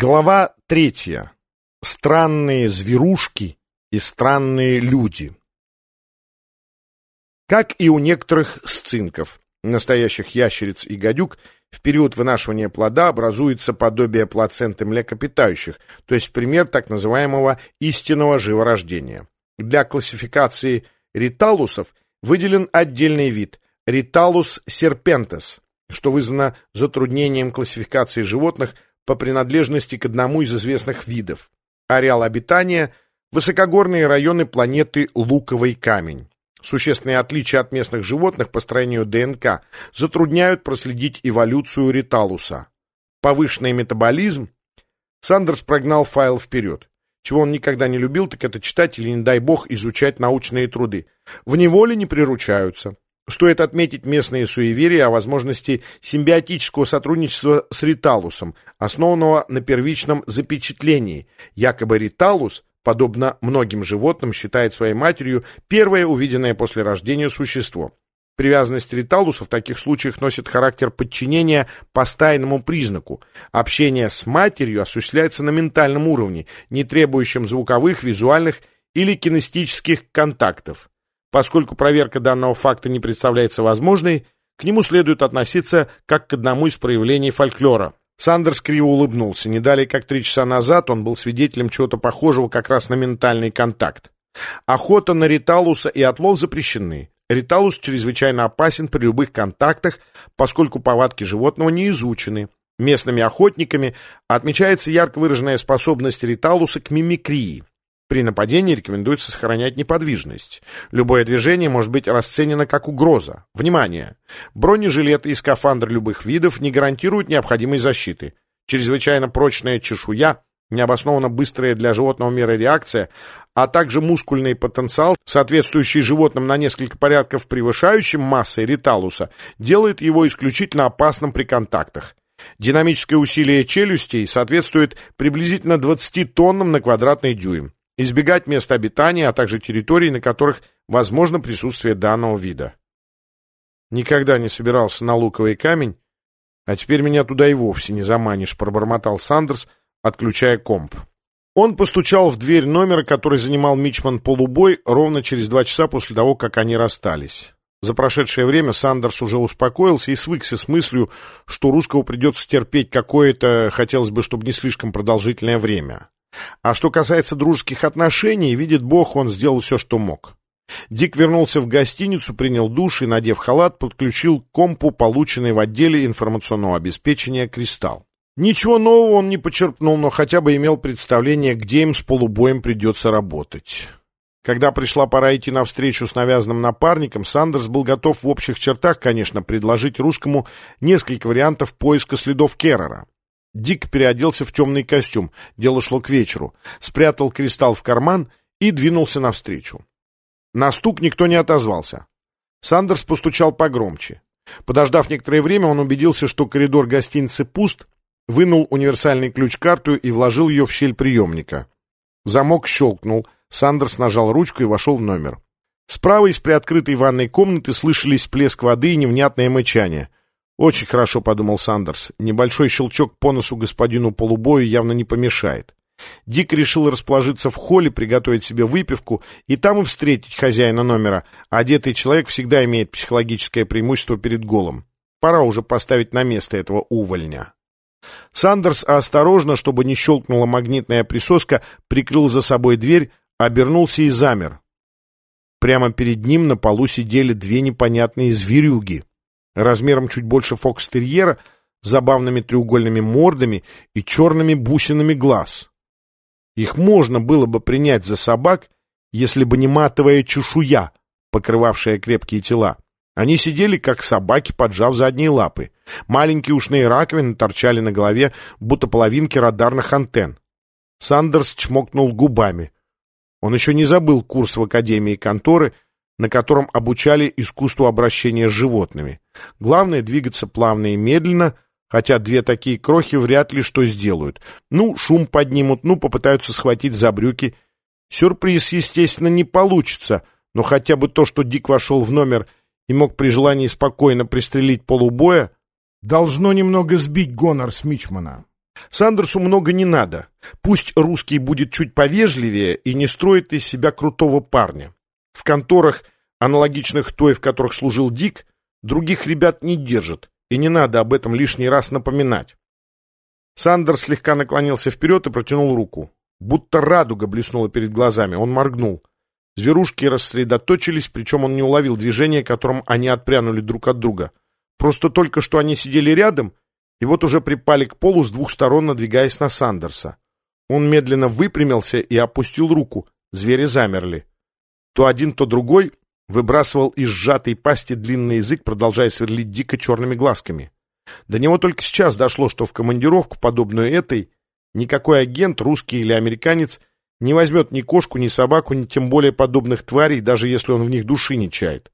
Глава третья. Странные зверушки и странные люди. Как и у некоторых сцинков, настоящих ящериц и гадюк, в период вынашивания плода образуется подобие плаценты млекопитающих, то есть пример так называемого истинного живорождения. Для классификации риталусов выделен отдельный вид – риталус серпентес, что вызвано затруднением классификации животных – по принадлежности к одному из известных видов. Ареал обитания – высокогорные районы планеты Луковый камень. Существенные отличия от местных животных по строению ДНК затрудняют проследить эволюцию риталуса. Повышенный метаболизм. Сандерс прогнал файл вперед. Чего он никогда не любил, так это читать или, не дай бог, изучать научные труды. В неволе не приручаются. Стоит отметить местные суеверия о возможности симбиотического сотрудничества с Риталусом, основанного на первичном запечатлении. Якобы Риталус, подобно многим животным, считает своей матерью первое увиденное после рождения существо. Привязанность Риталуса в таких случаях носит характер подчинения по стайному признаку. Общение с матерью осуществляется на ментальном уровне, не требующем звуковых, визуальных или кинестических контактов. Поскольку проверка данного факта не представляется возможной, к нему следует относиться как к одному из проявлений фольклора. Сандерс криво улыбнулся. Не далее, как три часа назад, он был свидетелем чего-то похожего как раз на ментальный контакт. Охота на риталуса и отлов запрещены. Риталус чрезвычайно опасен при любых контактах, поскольку повадки животного не изучены. Местными охотниками отмечается ярко выраженная способность риталуса к мимикрии. При нападении рекомендуется сохранять неподвижность. Любое движение может быть расценено как угроза. Внимание! Бронежилеты и скафандры любых видов не гарантируют необходимой защиты. Чрезвычайно прочная чешуя, необоснованно быстрая для животного мира реакция, а также мускульный потенциал, соответствующий животным на несколько порядков превышающим массой риталуса, делает его исключительно опасным при контактах. Динамическое усилие челюстей соответствует приблизительно 20 тоннам на квадратный дюйм избегать мест обитания, а также территорий, на которых возможно присутствие данного вида. Никогда не собирался на луковый камень, а теперь меня туда и вовсе не заманишь, пробормотал Сандерс, отключая комп. Он постучал в дверь номера, который занимал Мичман Полубой, ровно через два часа после того, как они расстались. За прошедшее время Сандерс уже успокоился и свыкся с мыслью, что русского придется терпеть какое-то, хотелось бы, чтобы не слишком продолжительное время. А что касается дружеских отношений, видит Бог, он сделал все, что мог. Дик вернулся в гостиницу, принял душ и, надев халат, подключил к компу, полученный в отделе информационного обеспечения «Кристалл». Ничего нового он не почерпнул, но хотя бы имел представление, где им с полубоем придется работать. Когда пришла пора идти навстречу с навязанным напарником, Сандерс был готов в общих чертах, конечно, предложить русскому несколько вариантов поиска следов Керрера. Дик переоделся в темный костюм, дело шло к вечеру, спрятал кристалл в карман и двинулся навстречу. На стук никто не отозвался. Сандерс постучал погромче. Подождав некоторое время, он убедился, что коридор гостиницы пуст, вынул универсальный ключ-карту и вложил ее в щель приемника. Замок щелкнул, Сандерс нажал ручку и вошел в номер. Справа из приоткрытой ванной комнаты слышались плеск воды и невнятное мычание. «Очень хорошо», — подумал Сандерс. «Небольшой щелчок по носу господину полубою явно не помешает». Дик решил расположиться в холле, приготовить себе выпивку и там и встретить хозяина номера. Одетый человек всегда имеет психологическое преимущество перед голым. Пора уже поставить на место этого увольня. Сандерс осторожно, чтобы не щелкнула магнитная присоска, прикрыл за собой дверь, обернулся и замер. Прямо перед ним на полу сидели две непонятные зверюги размером чуть больше фокстерьера, забавными треугольными мордами и черными бусинами глаз. Их можно было бы принять за собак, если бы не матовая чешуя, покрывавшая крепкие тела. Они сидели, как собаки, поджав задние лапы. Маленькие ушные раковины торчали на голове, будто половинки радарных антенн. Сандерс чмокнул губами. Он еще не забыл курс в Академии конторы — на котором обучали искусству обращения с животными. Главное двигаться плавно и медленно, хотя две такие крохи вряд ли что сделают. Ну, шум поднимут, ну, попытаются схватить за брюки. Сюрприз, естественно, не получится, но хотя бы то, что Дик вошел в номер и мог при желании спокойно пристрелить полубоя, должно немного сбить гонор с Мичмана. Сандерсу много не надо. Пусть русский будет чуть повежливее и не строит из себя крутого парня. В конторах, аналогичных той, в которых служил Дик, других ребят не держат, и не надо об этом лишний раз напоминать. Сандерс слегка наклонился вперед и протянул руку. Будто радуга блеснула перед глазами. Он моргнул. Зверушки рассредоточились, причем он не уловил движения, которым они отпрянули друг от друга. Просто только что они сидели рядом, и вот уже припали к полу с двух сторон, надвигаясь на Сандерса. Он медленно выпрямился и опустил руку. Звери замерли. То один, то другой выбрасывал из сжатой пасти длинный язык, продолжая сверлить дико черными глазками. До него только сейчас дошло, что в командировку, подобную этой, никакой агент, русский или американец, не возьмет ни кошку, ни собаку, ни тем более подобных тварей, даже если он в них души не чает.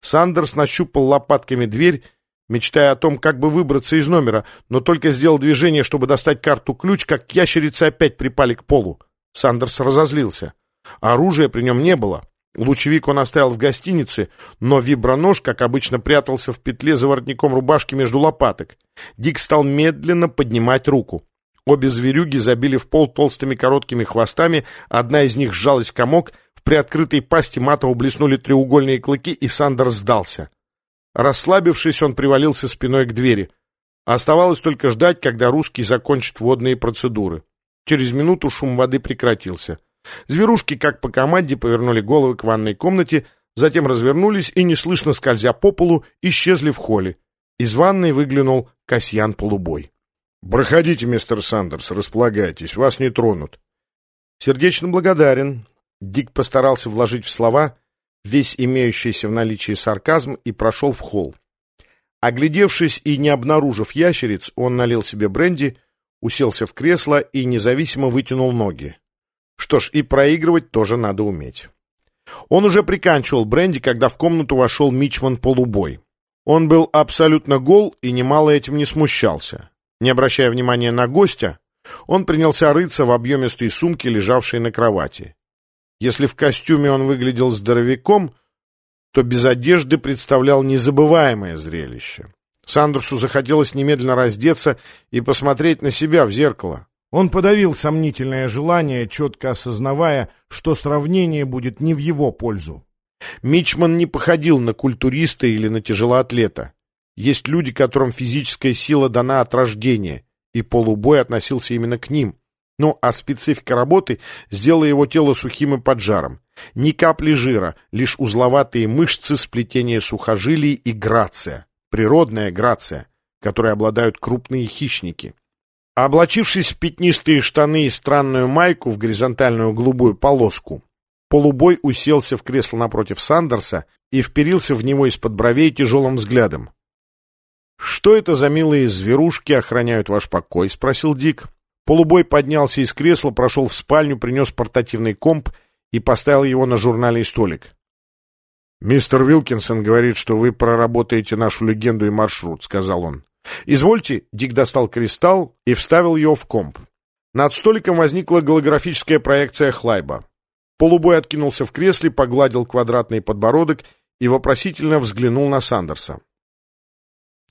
Сандерс нащупал лопатками дверь, мечтая о том, как бы выбраться из номера, но только сделал движение, чтобы достать карту-ключ, как ящерицы опять припали к полу. Сандерс разозлился. Оружия при нем не было. Лучевик он оставил в гостинице, но вибронож, как обычно, прятался в петле за воротником рубашки между лопаток. Дик стал медленно поднимать руку. Обе зверюги забили в пол толстыми короткими хвостами, одна из них сжалась в комок, в приоткрытой пасти матово блеснули треугольные клыки, и Сандер сдался. Расслабившись, он привалился спиной к двери. Оставалось только ждать, когда русский закончит водные процедуры. Через минуту шум воды прекратился. Зверушки, как по команде, повернули головы к ванной комнате, затем развернулись и, неслышно скользя по полу, исчезли в холле. Из ванной выглянул Касьян Полубой. «Проходите, мистер Сандерс, располагайтесь, вас не тронут». «Сердечно благодарен». Дик постарался вложить в слова весь имеющийся в наличии сарказм и прошел в холл. Оглядевшись и не обнаружив ящериц, он налил себе бренди, уселся в кресло и независимо вытянул ноги. Что ж, и проигрывать тоже надо уметь. Он уже приканчивал бренди, когда в комнату вошел Мичман Полубой. Он был абсолютно гол и немало этим не смущался. Не обращая внимания на гостя, он принялся рыться в объемистой сумке, лежавшей на кровати. Если в костюме он выглядел здоровяком, то без одежды представлял незабываемое зрелище. Сандерсу захотелось немедленно раздеться и посмотреть на себя в зеркало. Он подавил сомнительное желание, четко осознавая, что сравнение будет не в его пользу. Мичман не походил на культуриста или на тяжелоатлета. Есть люди, которым физическая сила дана от рождения, и полубой относился именно к ним. Ну, а специфика работы сделала его тело сухим и поджаром. Ни капли жира, лишь узловатые мышцы, сплетение сухожилий и грация. Природная грация, которой обладают крупные хищники. Облачившись в пятнистые штаны и странную майку в горизонтальную голубую полоску, полубой уселся в кресло напротив Сандерса и вперился в него из-под бровей тяжелым взглядом. «Что это за милые зверушки охраняют ваш покой?» — спросил Дик. Полубой поднялся из кресла, прошел в спальню, принес портативный комп и поставил его на журнальный столик. «Мистер Вилкинсон говорит, что вы проработаете нашу легенду и маршрут», — сказал он. «Извольте», — Дик достал кристалл и вставил его в комп. Над столиком возникла голографическая проекция Хлайба. Полубой откинулся в кресле, погладил квадратный подбородок и вопросительно взглянул на Сандерса.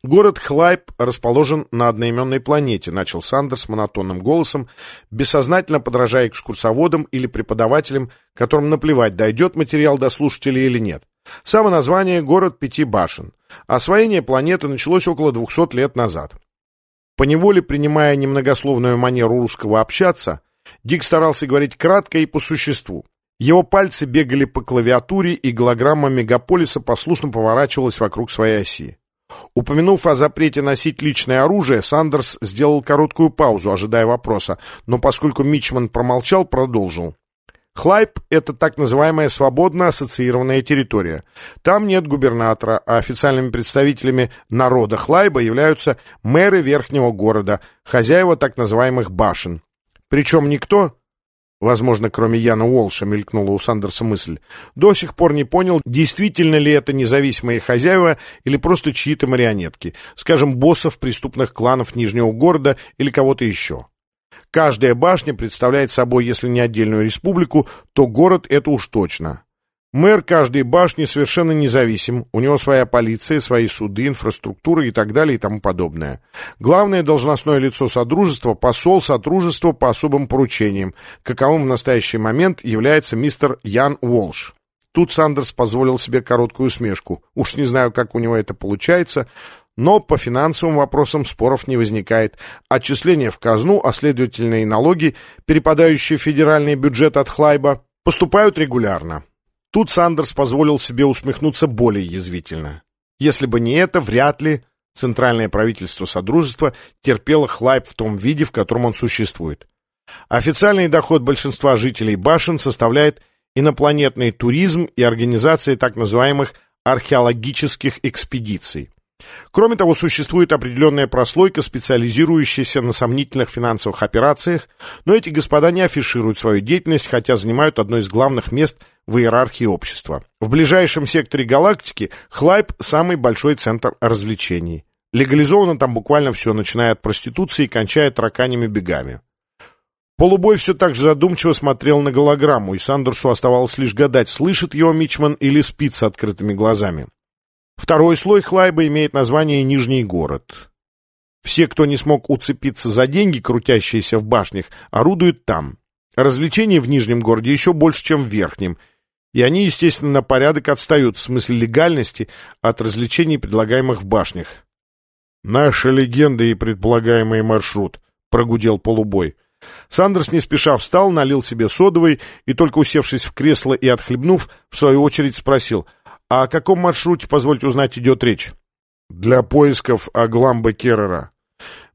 Город Хлайп расположен на одноименной планете, начал Сандерс монотонным голосом, бессознательно подражая экскурсоводам или преподавателям, которым наплевать, дойдет материал до слушателей или нет. Само название — город пяти башен. Освоение планеты началось около 200 лет назад. Поневоле принимая немногословную манеру русского общаться, Дик старался говорить кратко и по существу. Его пальцы бегали по клавиатуре, и голограмма мегаполиса послушно поворачивалась вокруг своей оси. Упомянув о запрете носить личное оружие, Сандерс сделал короткую паузу, ожидая вопроса, но поскольку Мичман промолчал, продолжил. Хлайп — это так называемая свободно ассоциированная территория. Там нет губернатора, а официальными представителями народа Хлайба являются мэры верхнего города, хозяева так называемых башен. Причем никто, Возможно, кроме Яна Уолша, мелькнула у Сандерса мысль. До сих пор не понял, действительно ли это независимые хозяева или просто чьи-то марионетки, скажем, боссов преступных кланов Нижнего города или кого-то еще. Каждая башня представляет собой, если не отдельную республику, то город это уж точно. Мэр каждой башни совершенно независим, у него своя полиция, свои суды, инфраструктура и так далее и тому подобное. Главное должностное лицо Содружества – посол Содружества по особым поручениям, каковым в настоящий момент является мистер Ян Уолш. Тут Сандерс позволил себе короткую усмешку. Уж не знаю, как у него это получается, но по финансовым вопросам споров не возникает. Отчисления в казну, а следовательно и налоги, перепадающие в федеральный бюджет от Хлайба, поступают регулярно. Тут Сандерс позволил себе усмехнуться более язвительно. Если бы не это, вряд ли Центральное правительство Содружества терпело Хлайб в том виде, в котором он существует. Официальный доход большинства жителей башен составляет инопланетный туризм и организация так называемых археологических экспедиций. Кроме того, существует определенная прослойка, специализирующаяся на сомнительных финансовых операциях, но эти господа не афишируют свою деятельность, хотя занимают одно из главных мест в иерархии общества. В ближайшем секторе галактики Хлайп – самый большой центр развлечений. Легализовано там буквально все, начиная от проституции и кончая тараканями бегами. Полубой все так же задумчиво смотрел на голограмму, и Сандерсу оставалось лишь гадать, слышит его Мичман или спит с открытыми глазами. Второй слой Хлайба имеет название «Нижний город». Все, кто не смог уцепиться за деньги, крутящиеся в башнях, орудуют там. Развлечения в Нижнем городе еще больше, чем в Верхнем, и они, естественно, на порядок отстают в смысле легальности от развлечений, предлагаемых в башнях. «Наша легенда и предполагаемый маршрут», — прогудел полубой. Сандерс не спеша встал, налил себе содовой и, только усевшись в кресло и отхлебнув, в свою очередь спросил — о каком маршруте, позвольте узнать, идет речь? Для поисков Агламба Керрера.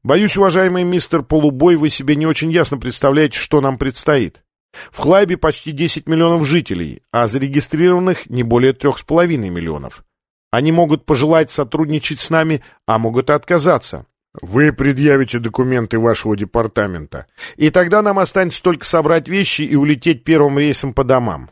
Боюсь, уважаемый мистер Полубой, вы себе не очень ясно представляете, что нам предстоит. В Хлайбе почти 10 миллионов жителей, а зарегистрированных не более 3,5 миллионов. Они могут пожелать сотрудничать с нами, а могут и отказаться. Вы предъявите документы вашего департамента. И тогда нам останется только собрать вещи и улететь первым рейсом по домам.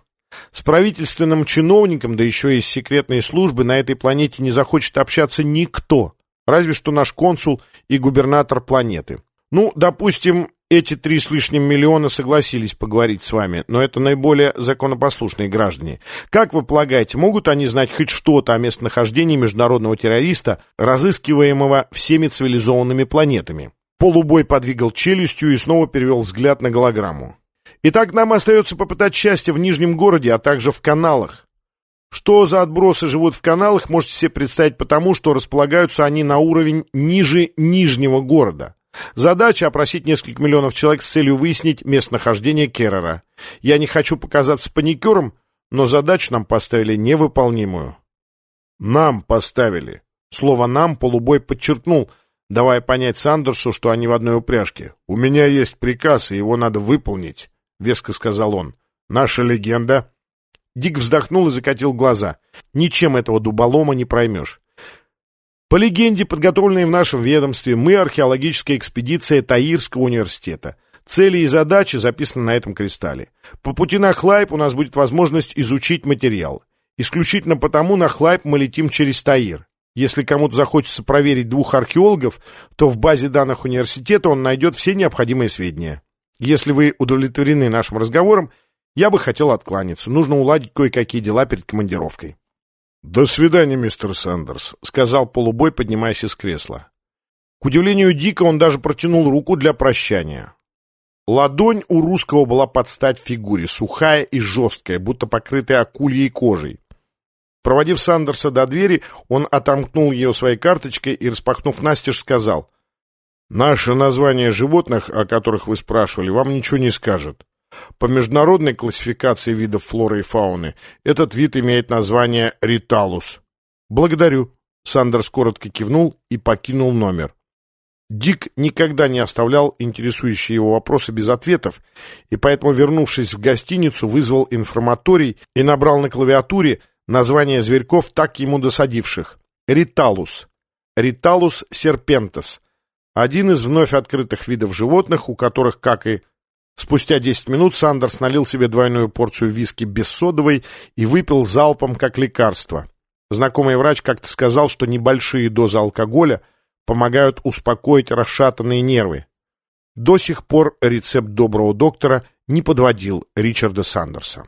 С правительственным чиновником, да еще и с секретной службы, на этой планете не захочет общаться никто, разве что наш консул и губернатор планеты. Ну, допустим, эти три с лишним миллиона согласились поговорить с вами, но это наиболее законопослушные граждане. Как вы полагаете, могут они знать хоть что-то о местонахождении международного террориста, разыскиваемого всеми цивилизованными планетами? Полубой подвигал челюстью и снова перевел взгляд на голограмму. Итак, нам остается попытать счастье в Нижнем городе, а также в каналах. Что за отбросы живут в каналах, можете себе представить потому, что располагаются они на уровень ниже Нижнего города. Задача — опросить несколько миллионов человек с целью выяснить местонахождение Керрера. Я не хочу показаться паникером, но задачу нам поставили невыполнимую. Нам поставили. Слово «нам» полубой подчеркнул, давая понять Сандерсу, что они в одной упряжке. У меня есть приказ, и его надо выполнить веско сказал он. «Наша легенда...» Дик вздохнул и закатил глаза. «Ничем этого дуболома не проймешь. По легенде, подготовленной в нашем ведомстве, мы археологическая экспедиция Таирского университета. Цели и задачи записаны на этом кристалле. По пути на Хлайп у нас будет возможность изучить материал. Исключительно потому на Хлайп мы летим через Таир. Если кому-то захочется проверить двух археологов, то в базе данных университета он найдет все необходимые сведения. Если вы удовлетворены нашим разговором, я бы хотел откланяться. Нужно уладить кое-какие дела перед командировкой. «До свидания, мистер Сандерс», — сказал полубой, поднимаясь из кресла. К удивлению Дика он даже протянул руку для прощания. Ладонь у русского была под стать фигуре, сухая и жесткая, будто покрытая акульей кожей. Проводив Сандерса до двери, он отомкнул ее своей карточкой и, распахнув настежь, сказал — Наше название животных, о которых вы спрашивали, вам ничего не скажет. По международной классификации видов флоры и фауны этот вид имеет название риталус. Благодарю. Сандерс коротко кивнул и покинул номер. Дик никогда не оставлял интересующие его вопросы без ответов, и поэтому, вернувшись в гостиницу, вызвал информаторий и набрал на клавиатуре название зверьков, так ему досадивших. Риталус. Риталус серпентес. Один из вновь открытых видов животных, у которых, как и... Спустя 10 минут Сандерс налил себе двойную порцию виски без содовой и выпил залпом как лекарство. Знакомый врач как-то сказал, что небольшие дозы алкоголя помогают успокоить расшатанные нервы. До сих пор рецепт доброго доктора не подводил Ричарда Сандерса.